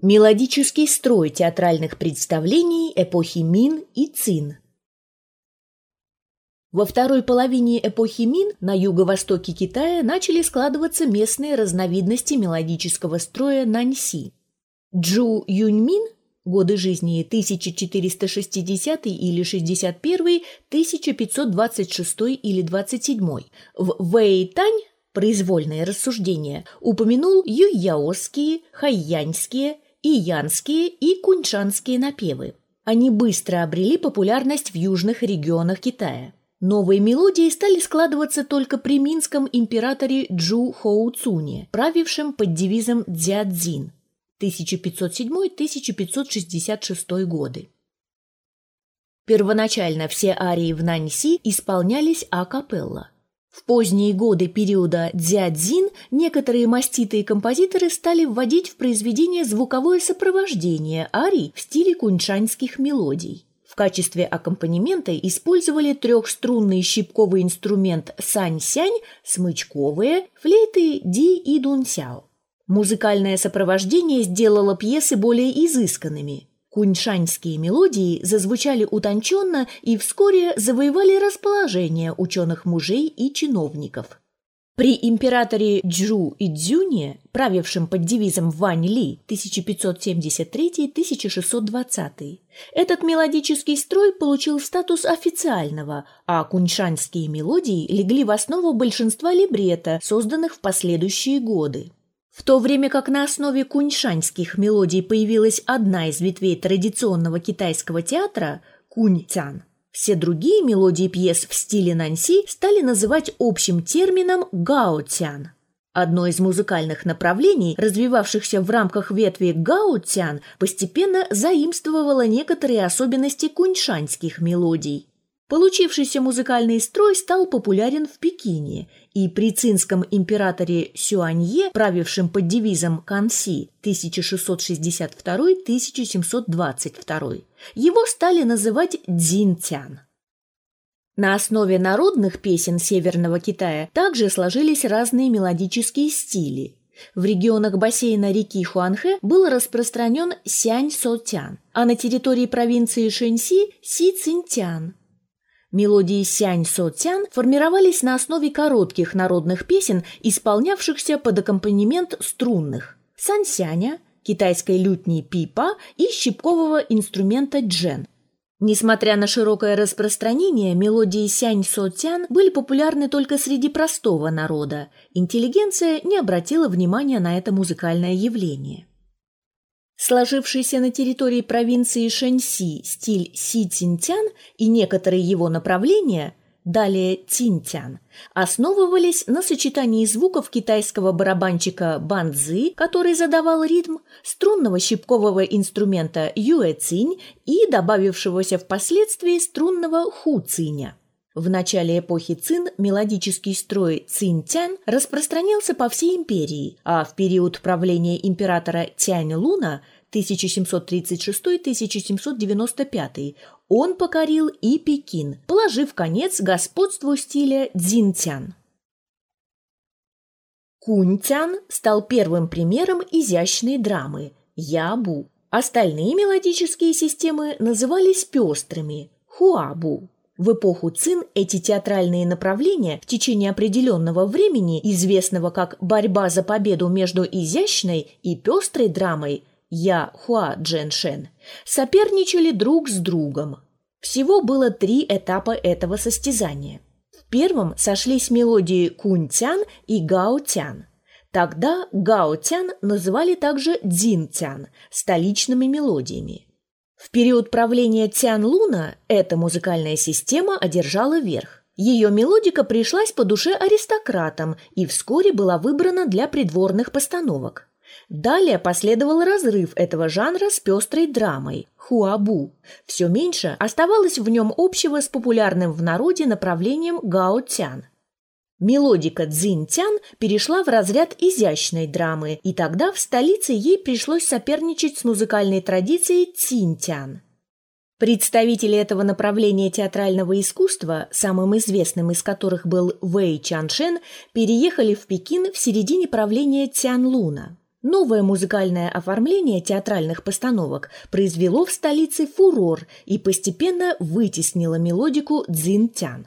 Мелодический строй театральных представлений эпохи Мин и Цин. Во второй половине эпохи Мин на юго-востоке Китая начали складываться местные разновидности мелодического строя Наньси. Джу Юньмин годы жизни 1460 или 61, 1526 или 27. В Вэй Тань произвольные рассуждения упомянул юйяосские, хайяньские, иянские и куньшанские напевы. Они быстро обрели популярность в южных регионах Китая. Новые мелодии стали складываться только при минском императоре Джу Хоу Цуне, правившем под девизом «Дзядзин» 1507-1566 годы. Первоначально все арии в Наньси исполнялись а-капелла – в поздние годы периода дзядзин некоторые маститые композиторы стали вводить в произведение звуковое сопровождение арий в стиле куньшаньских мелодий. В качестве аккомпанемента использовали трехструнный щипковый инструмент сань-сянь, смычковые, флейты ди и дунсяо. Музыкальное сопровождение сделало пьесы более изысканными. Куньшаньские мелодии зазвучали утонченно и вскоре завоевали расположение ученых мужей и чиновников. При императоре Джу и Дзюне, правившем под девизом Вань Ли 1573-1620, этот мелодический строй получил статус официального, а куньшаньские мелодии легли в основу большинства либретто, созданных в последующие годы. В то время как на основе куньшаньских мелодий появилась одна из ветвей традиционного китайского театра – кунь-тян, все другие мелодии пьес в стиле нанси стали называть общим термином гао-тян. Одно из музыкальных направлений, развивавшихся в рамках ветви гао-тян, постепенно заимствовало некоторые особенности куньшаньских мелодий. Получившийся музыкальный строй стал популярен в Пекине, и при цинском императоре Сюанье, правившем под девизом Канси 1662-1722, его стали называть Дзинтян. На основе народных песен Северного Китая также сложились разные мелодические стили. В регионах бассейна реки Хуанхэ был распространен сянь-со-тян, а на территории провинции Шэньси – си-цинтян. Мелодии сянь-со-тян формировались на основе коротких народных песен, исполнявшихся под аккомпанемент струнных – сань-сяня, китайской лютни пипа и щипкового инструмента джен. Несмотря на широкое распространение, мелодии сянь-со-тян были популярны только среди простого народа. Интеллигенция не обратила внимания на это музыкальное явление. Сложившийся на территории провинции Шэньси стиль си-цинтян и некоторые его направления, далее цинтян, основывались на сочетании звуков китайского барабанчика банзы, который задавал ритм, струнного щипкового инструмента юэ-цинь и добавившегося впоследствии струнного ху-циня. В начале эпохи Цин мелодический строй цин-тянь распространился по всей империи, а в период правления императора Тянь-Луна 1736-1795 он покорил и Пекин, положив конец господству стиля дзин-тян. Кунь-тян стал первым примером изящной драмы Ябу. Остальные мелодические системы назывались пестрыми – Хуабу. В эпоху Цин эти театральные направления в течение определенного времени, известного как борьба за победу между изящной и пестрой драмой Я Хуа Дженшен, соперничали друг с другом. Всего было три этапа этого состязания. В первом сошлись мелодии Кунь-тян и Гао-тян. Тогда Гао-тян называли также Дзин-тян – столичными мелодиями. В период правления Тян-Луна эта музыкальная система одержала верх. Ее мелодика пришлась по душе аристократам и вскоре была выбрана для придворных постановок. Далее последовал разрыв этого жанра с пестрой драмой – хуабу. Все меньше оставалось в нем общего с популярным в народе направлением гао-тян – Мелодика Цзиньтян перешла в разряд изящной драмы, и тогда в столице ей пришлось соперничать с музыкальной традицией Цинтян. Представители этого направления театрального искусства, самым известным из которых был Вэй Чаншен, переехали в Пекин в середине правления Тян Луна. Новое музыкальное оформление театральных постановок произвело в столице фурор и постепенно вытеснило мелодику дзинтян.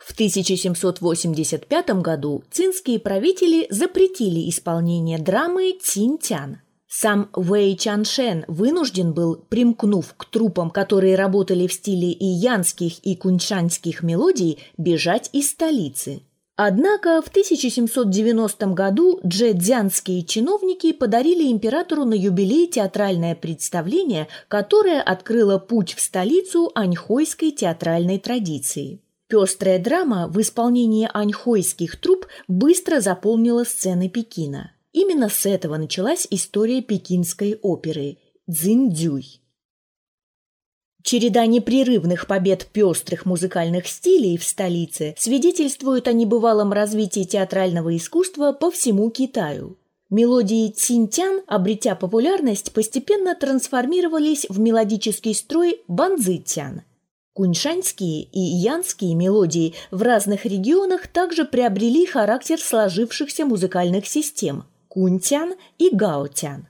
В 1785 году цинские правители запретили исполнение драмы «Цинтян». Сам Вэй Чаншен вынужден был, примкнув к трупам, которые работали в стиле и янских, и куньшанских мелодий, бежать из столицы. Однако в 1790 году джэцзянские чиновники подарили императору на юбилей театральное представление, которое открыло путь в столицу аньхойской театральной традиции. Пестрая драма в исполнении аньхойских труп быстро заполнила сцены Пекина. Именно с этого началась история пекинской оперы «Цзиндзюй». Череда непрерывных побед пестрых музыкальных стилей в столице свидетельствует о небывалом развитии театрального искусства по всему Китаю. Мелодии цинтян, обретя популярность, постепенно трансформировались в мелодический строй банзытян – Куньшаньские и янские мелодии в разных регионах также приобрели характер сложившихся музыкальных систем – кунтян и гаотян.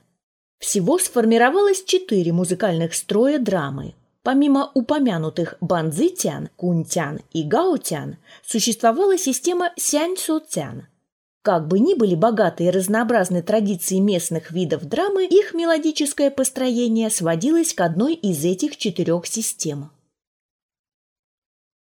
Всего сформировалось четыре музыкальных строя драмы. Помимо упомянутых банзитян, кунтян и гаотян, существовала система сяньсоцян. Как бы ни были богаты и разнообразны традиции местных видов драмы, их мелодическое построение сводилось к одной из этих четырех систем –